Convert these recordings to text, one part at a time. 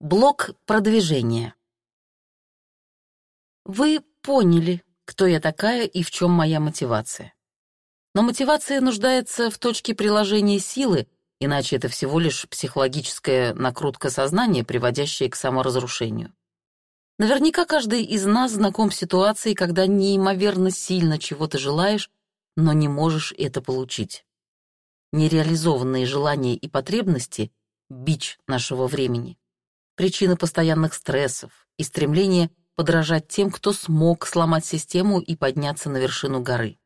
Блок продвижения. Вы поняли, кто я такая и в чем моя мотивация. Но мотивация нуждается в точке приложения силы, иначе это всего лишь психологическая накрутка сознания, приводящая к саморазрушению. Наверняка каждый из нас знаком с ситуацией, когда неимоверно сильно чего-то желаешь, но не можешь это получить. Нереализованные желания и потребности — бич нашего времени причина постоянных стрессов и стремление подражать тем, кто смог сломать систему и подняться на вершину горы.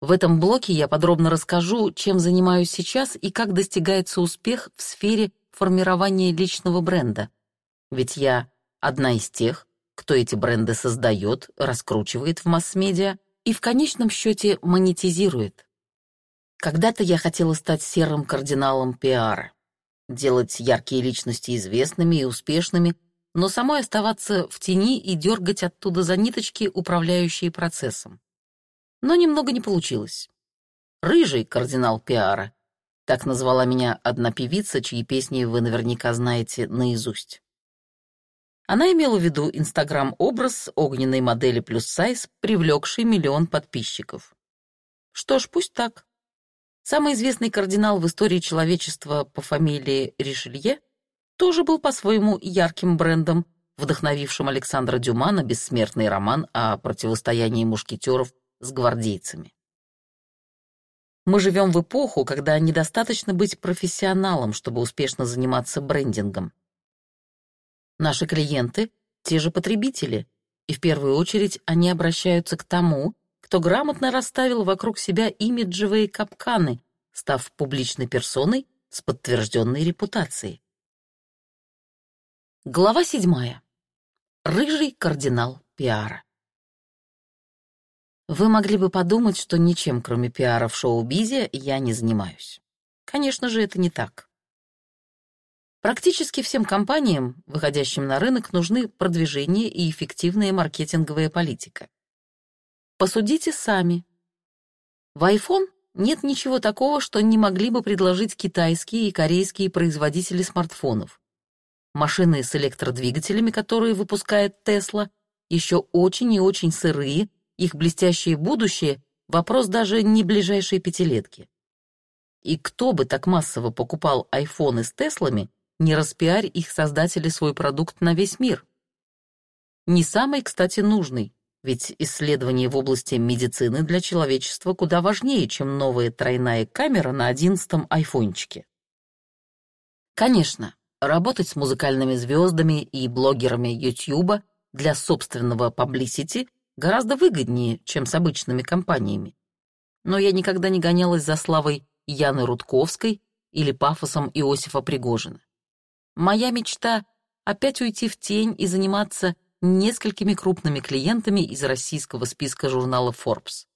В этом блоке я подробно расскажу, чем занимаюсь сейчас и как достигается успех в сфере формирования личного бренда. Ведь я одна из тех, кто эти бренды создает, раскручивает в масс-медиа и в конечном счете монетизирует. Когда-то я хотела стать серым кардиналом пиара делать яркие личности известными и успешными, но самой оставаться в тени и дергать оттуда за ниточки, управляющие процессом. Но немного не получилось. «Рыжий кардинал пиара», так назвала меня одна певица, чьи песни вы наверняка знаете наизусть. Она имела в виду инстаграм-образ огненной модели плюс сайз, привлекший миллион подписчиков. Что ж, пусть так. Самый известный кардинал в истории человечества по фамилии Ришелье тоже был по-своему ярким брендом, вдохновившим Александра Дюма на бессмертный роман о противостоянии мушкетеров с гвардейцами. Мы живем в эпоху, когда недостаточно быть профессионалом, чтобы успешно заниматься брендингом. Наши клиенты — те же потребители, и в первую очередь они обращаются к тому, кто грамотно расставил вокруг себя имиджевые капканы, став публичной персоной с подтвержденной репутацией. Глава седьмая. Рыжий кардинал пиара. Вы могли бы подумать, что ничем, кроме пиара в шоу-бизе, я не занимаюсь. Конечно же, это не так. Практически всем компаниям, выходящим на рынок, нужны продвижение и эффективная маркетинговая политика. Посудите сами. В iPhone нет ничего такого, что не могли бы предложить китайские и корейские производители смартфонов. Машины с электродвигателями, которые выпускает Tesla, еще очень и очень сырые, их блестящее будущее — вопрос даже не ближайшей пятилетки. И кто бы так массово покупал айфоны с Теслами, не распиарь их создатели свой продукт на весь мир? Не самый, кстати, нужный, ведь исследования в области медицины для человечества куда важнее, чем новая тройная камера на одиннадцатом айфончике. Конечно, работать с музыкальными звездами и блогерами YouTube для собственного publicity гораздо выгоднее, чем с обычными компаниями. Но я никогда не гонялась за славой Яны Рудковской или пафосом Иосифа Пригожина. Моя мечта — опять уйти в тень и заниматься несколькими крупными клиентами из российского списка журнала Forbes.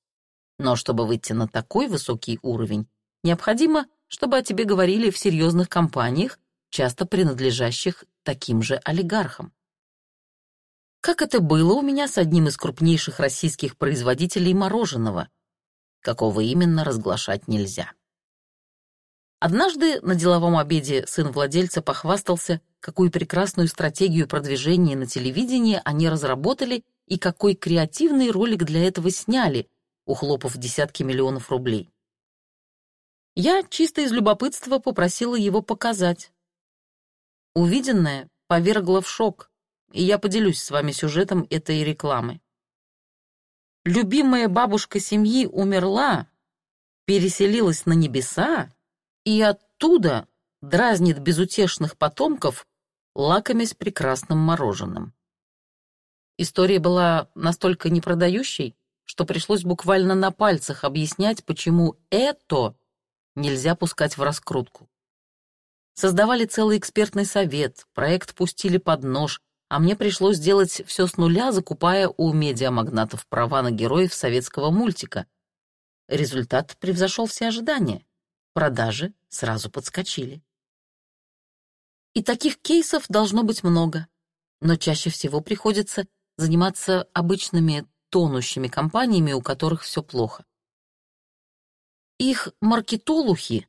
Но чтобы выйти на такой высокий уровень, необходимо, чтобы о тебе говорили в серьезных компаниях, часто принадлежащих таким же олигархам. Как это было у меня с одним из крупнейших российских производителей мороженого, какого именно разглашать нельзя. Однажды на деловом обеде сын владельца похвастался, какую прекрасную стратегию продвижения на телевидении они разработали и какой креативный ролик для этого сняли, ухлопав десятки миллионов рублей. Я чисто из любопытства попросила его показать. Увиденное повергло в шок, и я поделюсь с вами сюжетом этой рекламы. Любимая бабушка семьи умерла, переселилась на небеса, и оттуда дразнит безутешных потомков, лакомясь прекрасным мороженым. История была настолько непродающей, что пришлось буквально на пальцах объяснять, почему это нельзя пускать в раскрутку. Создавали целый экспертный совет, проект пустили под нож, а мне пришлось делать все с нуля, закупая у медиамагнатов права на героев советского мультика. Результат превзошел все ожидания продажи сразу подскочили. И таких кейсов должно быть много, но чаще всего приходится заниматься обычными тонущими компаниями, у которых все плохо. Их маркетолухи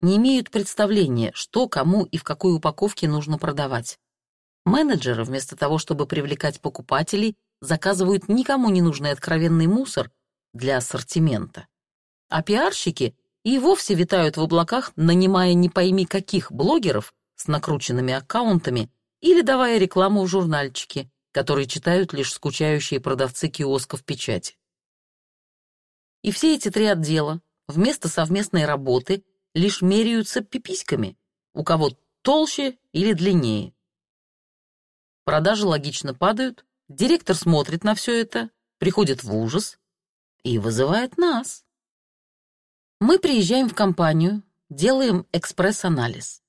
не имеют представления, что кому и в какой упаковке нужно продавать. Менеджеры, вместо того, чтобы привлекать покупателей, заказывают никому не нужный откровенный мусор для ассортимента. А пиарщики и вовсе витают в облаках, нанимая не пойми каких блогеров с накрученными аккаунтами или давая рекламу в журнальчике, которые читают лишь скучающие продавцы киосков печати. И все эти три отдела вместо совместной работы лишь меряются пиписьками, у кого толще или длиннее. Продажи логично падают, директор смотрит на все это, приходит в ужас и вызывает нас. Мы приезжаем в компанию, делаем экспресс-анализ,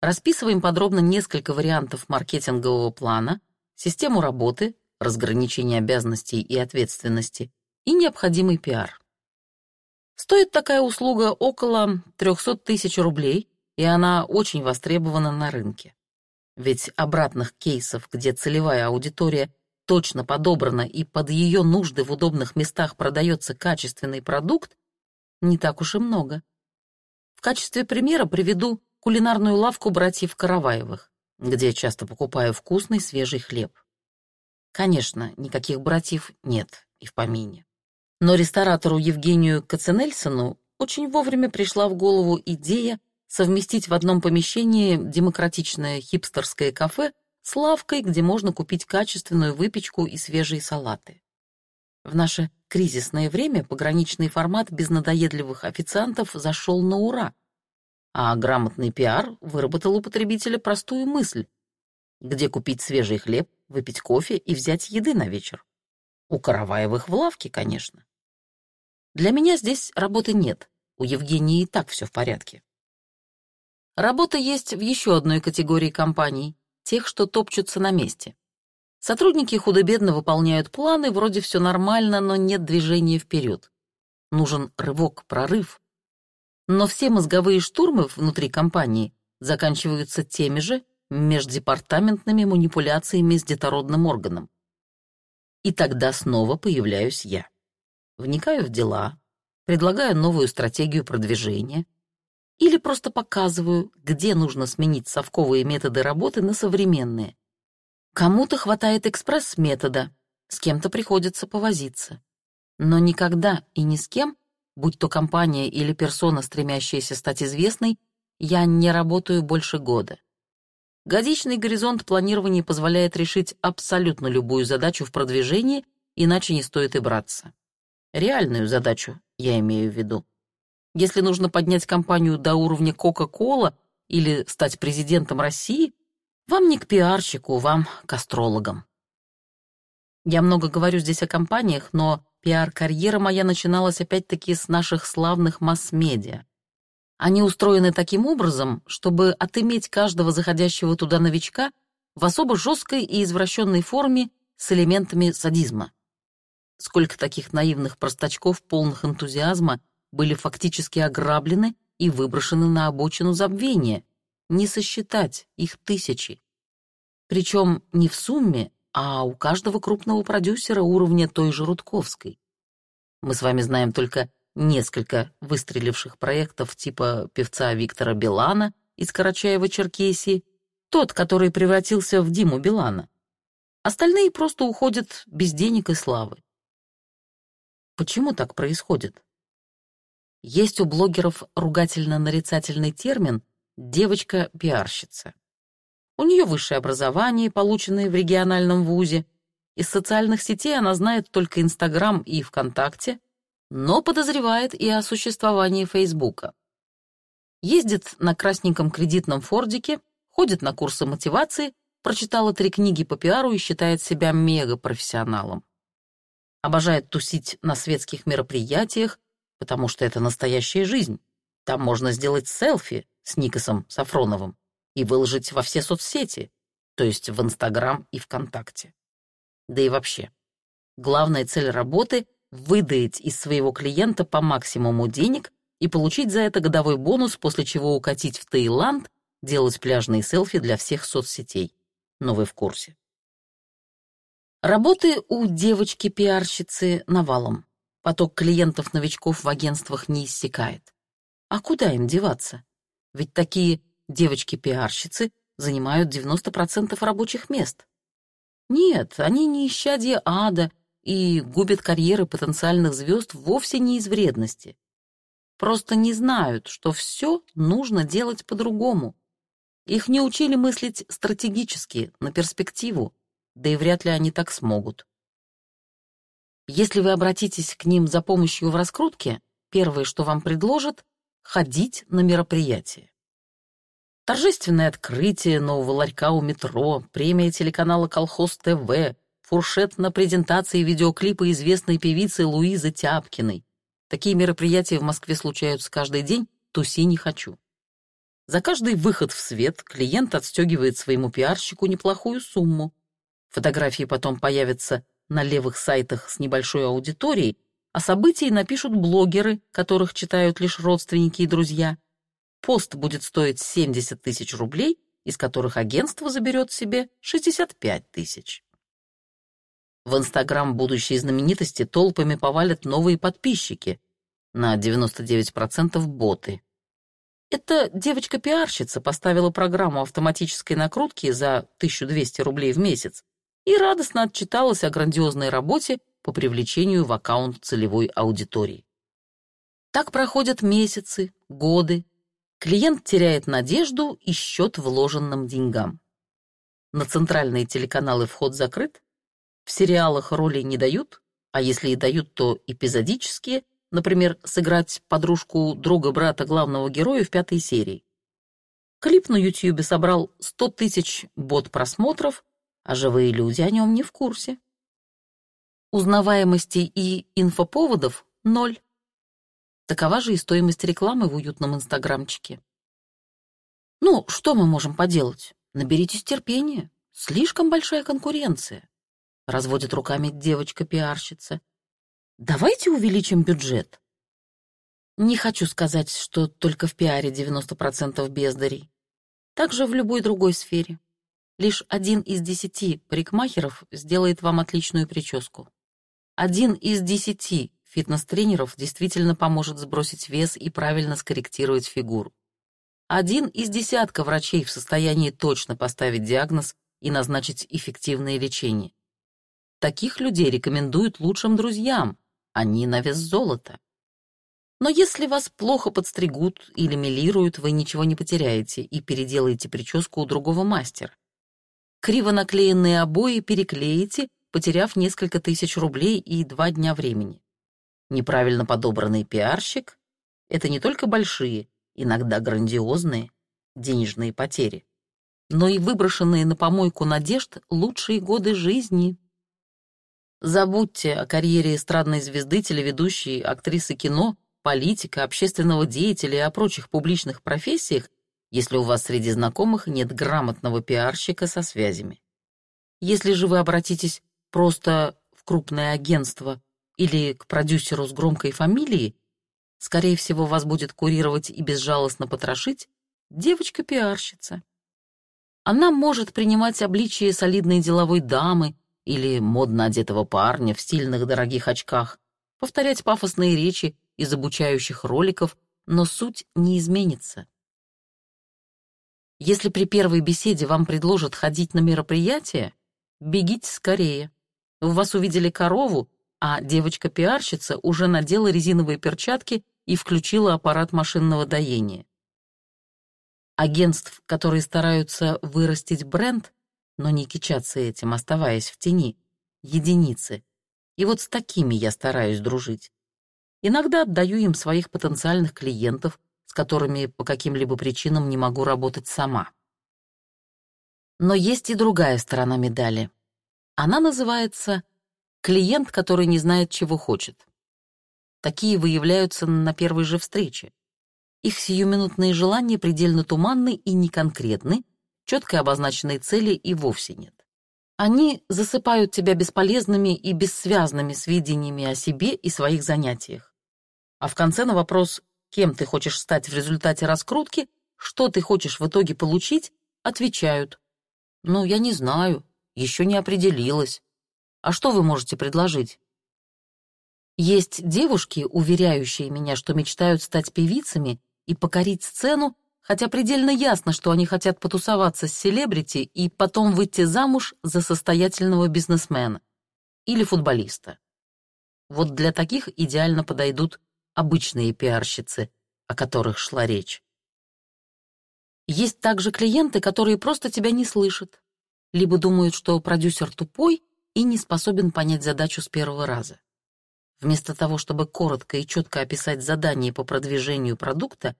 расписываем подробно несколько вариантов маркетингового плана, систему работы, разграничение обязанностей и ответственности и необходимый пиар. Стоит такая услуга около 300 тысяч рублей, и она очень востребована на рынке. Ведь обратных кейсов, где целевая аудитория точно подобрана и под ее нужды в удобных местах продается качественный продукт, не так уж и много. В качестве примера приведу кулинарную лавку братьев Караваевых, где я часто покупаю вкусный свежий хлеб. Конечно, никаких братьев нет и в помине. Но ресторатору Евгению Каценельсону очень вовремя пришла в голову идея совместить в одном помещении демократичное хипстерское кафе с лавкой, где можно купить качественную выпечку и свежие салаты. В наше кризисное время пограничный формат без надоедливых официантов зашел на ура, а грамотный пиар выработал у потребителя простую мысль, где купить свежий хлеб, выпить кофе и взять еды на вечер. У Караваевых в лавке, конечно. Для меня здесь работы нет, у Евгении и так все в порядке. Работа есть в еще одной категории компаний, тех, что топчутся на месте. Сотрудники худо-бедно выполняют планы, вроде все нормально, но нет движения вперед. Нужен рывок, прорыв. Но все мозговые штурмы внутри компании заканчиваются теми же междепартаментными манипуляциями с детородным органом. И тогда снова появляюсь я. Вникаю в дела, предлагаю новую стратегию продвижения, или просто показываю, где нужно сменить совковые методы работы на современные. Кому-то хватает экспресс-метода, с кем-то приходится повозиться. Но никогда и ни с кем, будь то компания или персона, стремящаяся стать известной, я не работаю больше года. Годичный горизонт планирования позволяет решить абсолютно любую задачу в продвижении, иначе не стоит и браться. Реальную задачу я имею в виду. Если нужно поднять компанию до уровня Coca-Cola или стать президентом России, вам не к пиарщику, вам к астрологам. Я много говорю здесь о компаниях, но пиар-карьера моя начиналась опять-таки с наших славных масс-медиа. Они устроены таким образом, чтобы отыметь каждого заходящего туда новичка в особо жесткой и извращенной форме с элементами садизма. Сколько таких наивных простачков, полных энтузиазма, были фактически ограблены и выброшены на обочину забвения. Не сосчитать, их тысячи. Причем не в сумме, а у каждого крупного продюсера уровня той же Рудковской. Мы с вами знаем только несколько выстреливших проектов типа певца Виктора Билана из Карачаева-Черкесии, тот, который превратился в Диму Билана. Остальные просто уходят без денег и славы. Почему так происходит? Есть у блогеров ругательно-нарицательный термин «девочка-пиарщица». У нее высшее образование, полученное в региональном вузе. Из социальных сетей она знает только Инстаграм и ВКонтакте, но подозревает и о существовании Фейсбука. Ездит на красненьком кредитном фордике, ходит на курсы мотивации, прочитала три книги по пиару и считает себя мега-профессионалом. Обожает тусить на светских мероприятиях, потому что это настоящая жизнь. Там можно сделать селфи с Никосом Сафроновым и выложить во все соцсети, то есть в Инстаграм и ВКонтакте. Да и вообще, главная цель работы — выдаить из своего клиента по максимуму денег и получить за это годовой бонус, после чего укатить в Таиланд, делать пляжные селфи для всех соцсетей. Но вы в курсе. Работы у девочки-пиарщицы навалом. Поток клиентов-новичков в агентствах не иссякает. А куда им деваться? Ведь такие девочки-пиарщицы занимают 90% рабочих мест. Нет, они не исчадие ада и губят карьеры потенциальных звезд вовсе не из вредности. Просто не знают, что все нужно делать по-другому. Их не учили мыслить стратегически, на перспективу, да и вряд ли они так смогут. Если вы обратитесь к ним за помощью в раскрутке, первое, что вам предложат — ходить на мероприятие. Торжественное открытие нового ларька у метро, премия телеканала «Колхоз ТВ», фуршет на презентации видеоклипа известной певицы Луизы Тяпкиной. Такие мероприятия в Москве случаются каждый день, туси не хочу. За каждый выход в свет клиент отстегивает своему пиарщику неплохую сумму. Фотографии потом появятся на левых сайтах с небольшой аудиторией, а событий напишут блогеры, которых читают лишь родственники и друзья. Пост будет стоить 70 тысяч рублей, из которых агентство заберет себе 65 тысяч. В Инстаграм будущей знаменитости толпами повалят новые подписчики, на 99% боты. Эта девочка-пиарщица поставила программу автоматической накрутки за 1200 рублей в месяц и радостно отчиталась о грандиозной работе по привлечению в аккаунт целевой аудитории. Так проходят месяцы, годы. Клиент теряет надежду и счет вложенным деньгам. На центральные телеканалы вход закрыт, в сериалах роли не дают, а если и дают, то эпизодические, например, сыграть подружку друга брата главного героя в пятой серии. Клип на Ютьюбе собрал 100 тысяч бот просмотров, а живые люди о нем не в курсе. Узнаваемости и инфоповодов — ноль. Такова же и стоимость рекламы в уютном инстаграмчике. Ну, что мы можем поделать? Наберитесь терпения. Слишком большая конкуренция. Разводит руками девочка-пиарщица. Давайте увеличим бюджет. Не хочу сказать, что только в пиаре 90% бездарей. Также в любой другой сфере. Лишь один из десяти парикмахеров сделает вам отличную прическу. Один из десяти фитнес-тренеров действительно поможет сбросить вес и правильно скорректировать фигуру. Один из десятка врачей в состоянии точно поставить диагноз и назначить эффективное лечение. Таких людей рекомендуют лучшим друзьям, они на вес золота. Но если вас плохо подстригут или милируют, вы ничего не потеряете и переделаете прическу у другого мастера. Криво наклеенные обои переклеите потеряв несколько тысяч рублей и два дня времени. Неправильно подобранный пиарщик — это не только большие, иногда грандиозные, денежные потери, но и выброшенные на помойку надежд лучшие годы жизни. Забудьте о карьере эстрадной звезды, телеведущей, актрисы кино, политика, общественного деятеля и о прочих публичных профессиях, если у вас среди знакомых нет грамотного пиарщика со связями. Если же вы обратитесь просто в крупное агентство или к продюсеру с громкой фамилией, скорее всего, вас будет курировать и безжалостно потрошить девочка-пиарщица. Она может принимать обличие солидной деловой дамы или модно одетого парня в стильных дорогих очках, повторять пафосные речи из обучающих роликов, но суть не изменится. Если при первой беседе вам предложат ходить на мероприятие, бегите скорее. В вас увидели корову, а девочка-пиарщица уже надела резиновые перчатки и включила аппарат машинного доения. Агентств, которые стараются вырастить бренд, но не кичаться этим, оставаясь в тени, единицы. И вот с такими я стараюсь дружить. Иногда отдаю им своих потенциальных клиентов, с которыми по каким-либо причинам не могу работать сама. Но есть и другая сторона медали. Она называется «клиент, который не знает, чего хочет». Такие выявляются на первой же встрече. Их сиюминутные желания предельно туманны и неконкретны, четко обозначенной цели и вовсе нет. Они засыпают тебя бесполезными и бессвязными сведениями о себе и своих занятиях. А в конце на вопрос, кем ты хочешь стать в результате раскрутки, что ты хочешь в итоге получить, отвечают. Ну, я не знаю, еще не определилась. А что вы можете предложить? Есть девушки, уверяющие меня, что мечтают стать певицами и покорить сцену, хотя предельно ясно, что они хотят потусоваться с селебрити и потом выйти замуж за состоятельного бизнесмена или футболиста. Вот для таких идеально подойдут обычные пиарщицы, о которых шла речь. Есть также клиенты, которые просто тебя не слышат, либо думают, что продюсер тупой и не способен понять задачу с первого раза. Вместо того, чтобы коротко и четко описать задание по продвижению продукта,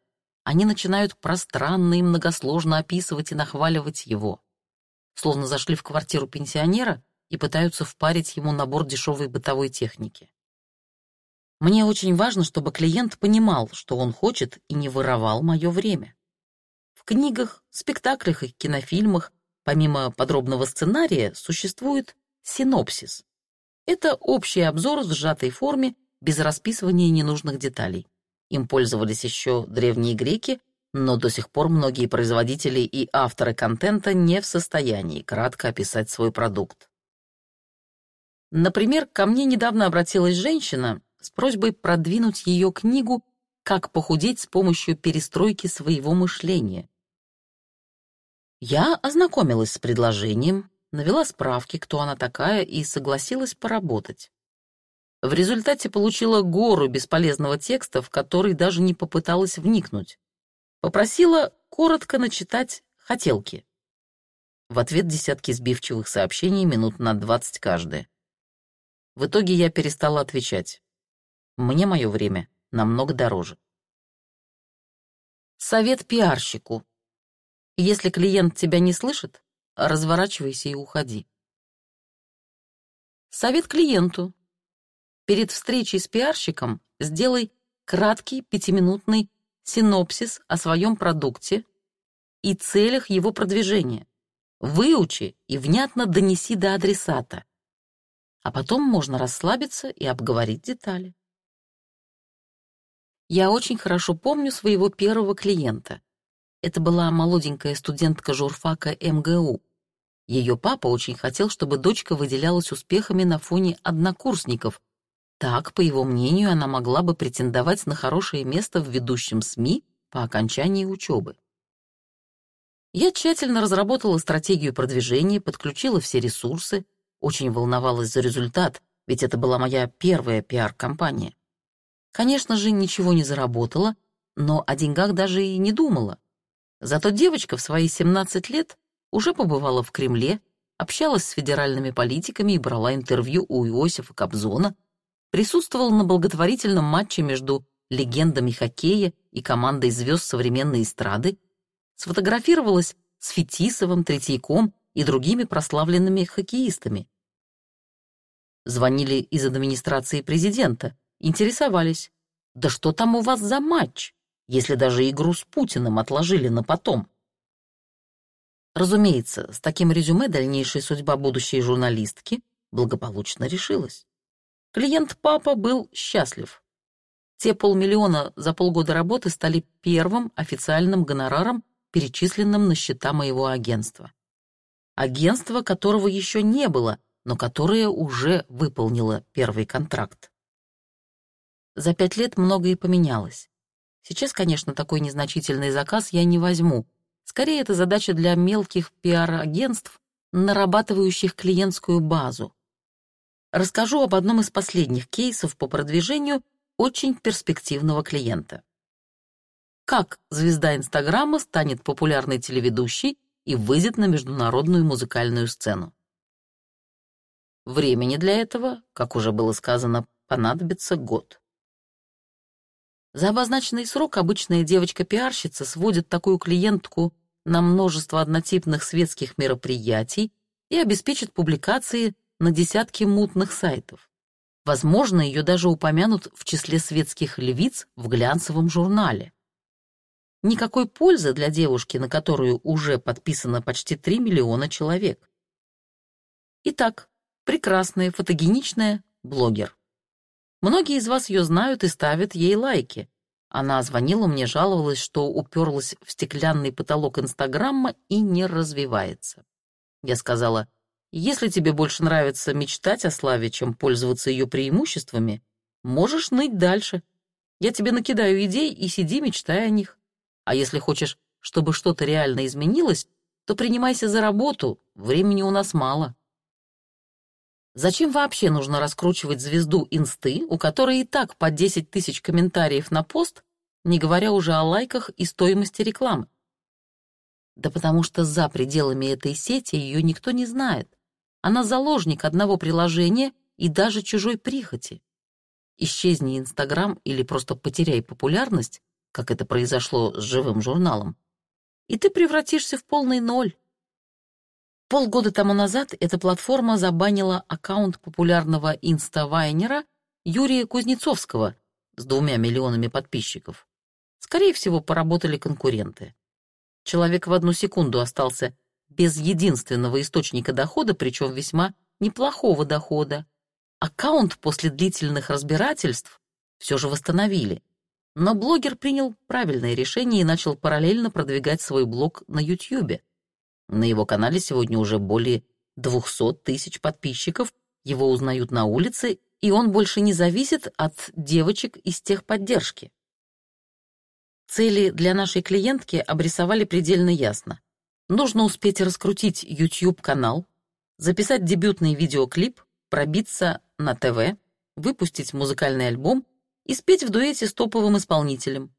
они начинают пространно и многосложно описывать и нахваливать его. Словно зашли в квартиру пенсионера и пытаются впарить ему набор дешевой бытовой техники. Мне очень важно, чтобы клиент понимал, что он хочет, и не воровал мое время. В книгах, спектаклях и кинофильмах, помимо подробного сценария, существует синопсис. Это общий обзор в сжатой форме, без расписывания ненужных деталей. Им пользовались еще древние греки, но до сих пор многие производители и авторы контента не в состоянии кратко описать свой продукт. Например, ко мне недавно обратилась женщина, с просьбой продвинуть ее книгу «Как похудеть с помощью перестройки своего мышления». Я ознакомилась с предложением, навела справки, кто она такая, и согласилась поработать. В результате получила гору бесполезного текста, в который даже не попыталась вникнуть. Попросила коротко начитать хотелки. В ответ десятки сбивчивых сообщений минут на двадцать каждое. В итоге я перестала отвечать. Мне мое время намного дороже. Совет пиарщику. Если клиент тебя не слышит, разворачивайся и уходи. Совет клиенту. Перед встречей с пиарщиком сделай краткий пятиминутный синопсис о своем продукте и целях его продвижения. Выучи и внятно донеси до адресата. А потом можно расслабиться и обговорить детали. Я очень хорошо помню своего первого клиента. Это была молоденькая студентка журфака МГУ. Ее папа очень хотел, чтобы дочка выделялась успехами на фоне однокурсников. Так, по его мнению, она могла бы претендовать на хорошее место в ведущем СМИ по окончании учебы. Я тщательно разработала стратегию продвижения, подключила все ресурсы, очень волновалась за результат, ведь это была моя первая пиар-компания. Конечно же, ничего не заработала, но о деньгах даже и не думала. Зато девочка в свои 17 лет уже побывала в Кремле, общалась с федеральными политиками и брала интервью у Иосифа Кобзона, присутствовала на благотворительном матче между легендами хоккея и командой звезд современной эстрады, сфотографировалась с Фетисовым, Третьяком и другими прославленными хоккеистами. Звонили из администрации президента, Интересовались, да что там у вас за матч, если даже игру с Путиным отложили на потом? Разумеется, с таким резюме дальнейшая судьба будущей журналистки благополучно решилась. Клиент папа был счастлив. Те полмиллиона за полгода работы стали первым официальным гонораром, перечисленным на счета моего агентства. Агентство, которого еще не было, но которое уже выполнило первый контракт. За пять лет многое поменялось. Сейчас, конечно, такой незначительный заказ я не возьму. Скорее, это задача для мелких пиар-агентств, нарабатывающих клиентскую базу. Расскажу об одном из последних кейсов по продвижению очень перспективного клиента. Как звезда Инстаграма станет популярной телеведущей и выйдет на международную музыкальную сцену. Времени для этого, как уже было сказано, понадобится год. За обозначенный срок обычная девочка-пиарщица сводит такую клиентку на множество однотипных светских мероприятий и обеспечит публикации на десятки мутных сайтов. Возможно, ее даже упомянут в числе светских львиц в глянцевом журнале. Никакой пользы для девушки, на которую уже подписано почти 3 миллиона человек. Итак, прекрасная, фотогеничная блогер. Многие из вас ее знают и ставят ей лайки. Она звонила мне, жаловалась, что уперлась в стеклянный потолок Инстаграма и не развивается. Я сказала, если тебе больше нравится мечтать о славе, чем пользоваться ее преимуществами, можешь ныть дальше. Я тебе накидаю идей и сиди, мечтай о них. А если хочешь, чтобы что-то реально изменилось, то принимайся за работу, времени у нас мало. Зачем вообще нужно раскручивать звезду инсты, у которой и так по 10 тысяч комментариев на пост, не говоря уже о лайках и стоимости рекламы? Да потому что за пределами этой сети ее никто не знает. Она заложник одного приложения и даже чужой прихоти. Исчезни Инстаграм или просто потеряй популярность, как это произошло с живым журналом, и ты превратишься в полный ноль. Полгода тому назад эта платформа забанила аккаунт популярного инста-вайнера Юрия Кузнецовского с двумя миллионами подписчиков. Скорее всего, поработали конкуренты. Человек в одну секунду остался без единственного источника дохода, причем весьма неплохого дохода. Аккаунт после длительных разбирательств все же восстановили. Но блогер принял правильное решение и начал параллельно продвигать свой блог на YouTube. На его канале сегодня уже более 200 тысяч подписчиков, его узнают на улице, и он больше не зависит от девочек из техподдержки. Цели для нашей клиентки обрисовали предельно ясно. Нужно успеть раскрутить YouTube-канал, записать дебютный видеоклип, пробиться на ТВ, выпустить музыкальный альбом и спеть в дуэте с топовым исполнителем.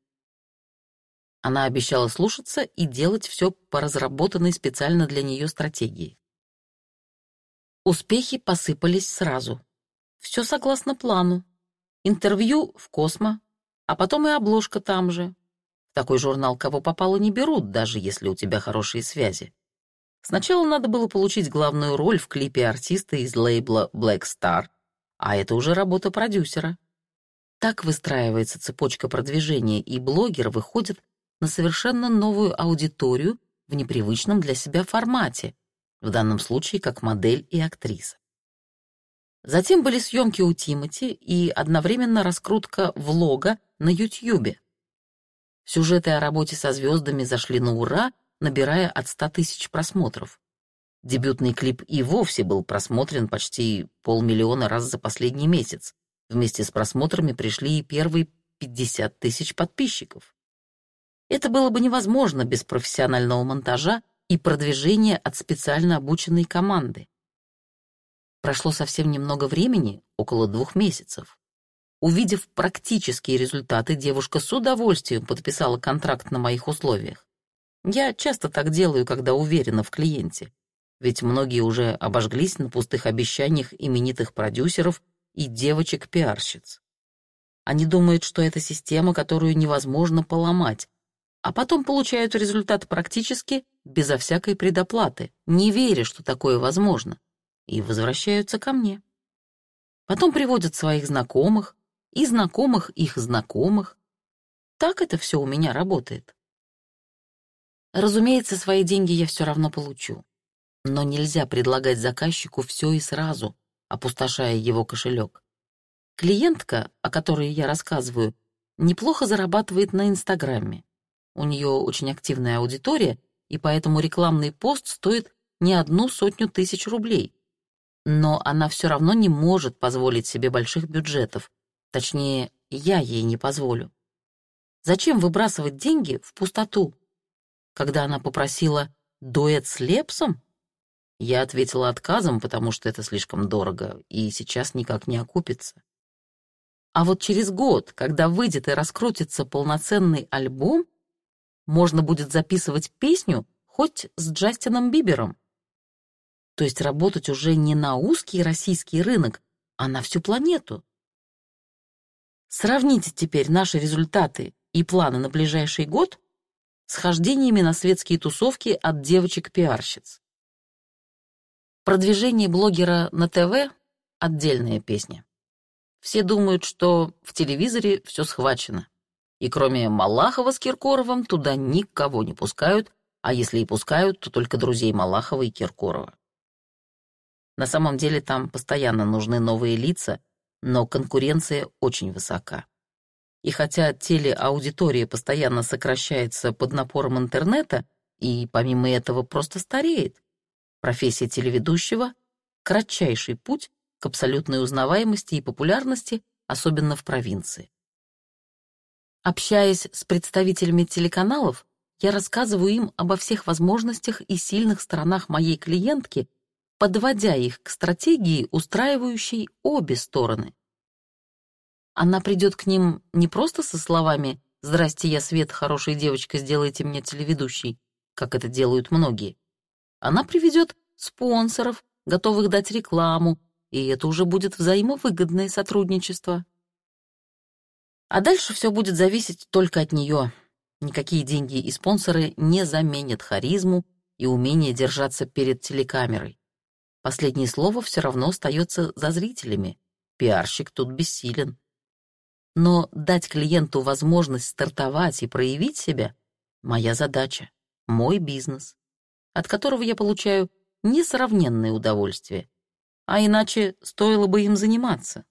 Она обещала слушаться и делать все по разработанной специально для нее стратегии. Успехи посыпались сразу. Все согласно плану. Интервью в Космо, а потом и обложка там же. В такой журнал кого попало не берут, даже если у тебя хорошие связи. Сначала надо было получить главную роль в клипе артиста из лейбла Black Star, а это уже работа продюсера. Так выстраивается цепочка продвижения, и блогер выходит на совершенно новую аудиторию в непривычном для себя формате, в данном случае как модель и актриса. Затем были съемки у Тимати и одновременно раскрутка влога на Ютьюбе. Сюжеты о работе со звездами зашли на ура, набирая от 100 тысяч просмотров. Дебютный клип и вовсе был просмотрен почти полмиллиона раз за последний месяц. Вместе с просмотрами пришли и первые 50 тысяч подписчиков. Это было бы невозможно без профессионального монтажа и продвижения от специально обученной команды. Прошло совсем немного времени, около двух месяцев. Увидев практические результаты, девушка с удовольствием подписала контракт на моих условиях. Я часто так делаю, когда уверена в клиенте, ведь многие уже обожглись на пустых обещаниях именитых продюсеров и девочек-пиарщиц. Они думают, что это система, которую невозможно поломать, а потом получают результат практически безо всякой предоплаты, не веря, что такое возможно, и возвращаются ко мне. Потом приводят своих знакомых и знакомых их знакомых. Так это все у меня работает. Разумеется, свои деньги я все равно получу. Но нельзя предлагать заказчику все и сразу, опустошая его кошелек. Клиентка, о которой я рассказываю, неплохо зарабатывает на Инстаграме. У нее очень активная аудитория, и поэтому рекламный пост стоит не одну сотню тысяч рублей. Но она все равно не может позволить себе больших бюджетов. Точнее, я ей не позволю. Зачем выбрасывать деньги в пустоту? Когда она попросила дуэт с Лепсом, я ответила отказом, потому что это слишком дорого и сейчас никак не окупится. А вот через год, когда выйдет и раскрутится полноценный альбом, можно будет записывать песню хоть с Джастином Бибером. То есть работать уже не на узкий российский рынок, а на всю планету. Сравните теперь наши результаты и планы на ближайший год с хождениями на светские тусовки от девочек-пиарщиц. Продвижение блогера на ТВ — отдельная песня. Все думают, что в телевизоре все схвачено. И кроме Малахова с Киркоровым туда никого не пускают, а если и пускают, то только друзей Малахова и Киркорова. На самом деле там постоянно нужны новые лица, но конкуренция очень высока. И хотя телеаудитория постоянно сокращается под напором интернета и помимо этого просто стареет, Профессия телеведущего — кратчайший путь к абсолютной узнаваемости и популярности, особенно в провинции. Общаясь с представителями телеканалов, я рассказываю им обо всех возможностях и сильных сторонах моей клиентки, подводя их к стратегии, устраивающей обе стороны. Она придет к ним не просто со словами «Здрасте, я Свет, хорошая девочка, сделайте меня телеведущей», как это делают многие. Она приведет спонсоров, готовых дать рекламу, и это уже будет взаимовыгодное сотрудничество. А дальше все будет зависеть только от нее. Никакие деньги и спонсоры не заменят харизму и умение держаться перед телекамерой. Последнее слово все равно остается за зрителями. Пиарщик тут бессилен. Но дать клиенту возможность стартовать и проявить себя — моя задача, мой бизнес, от которого я получаю несравненное удовольствие. А иначе стоило бы им заниматься.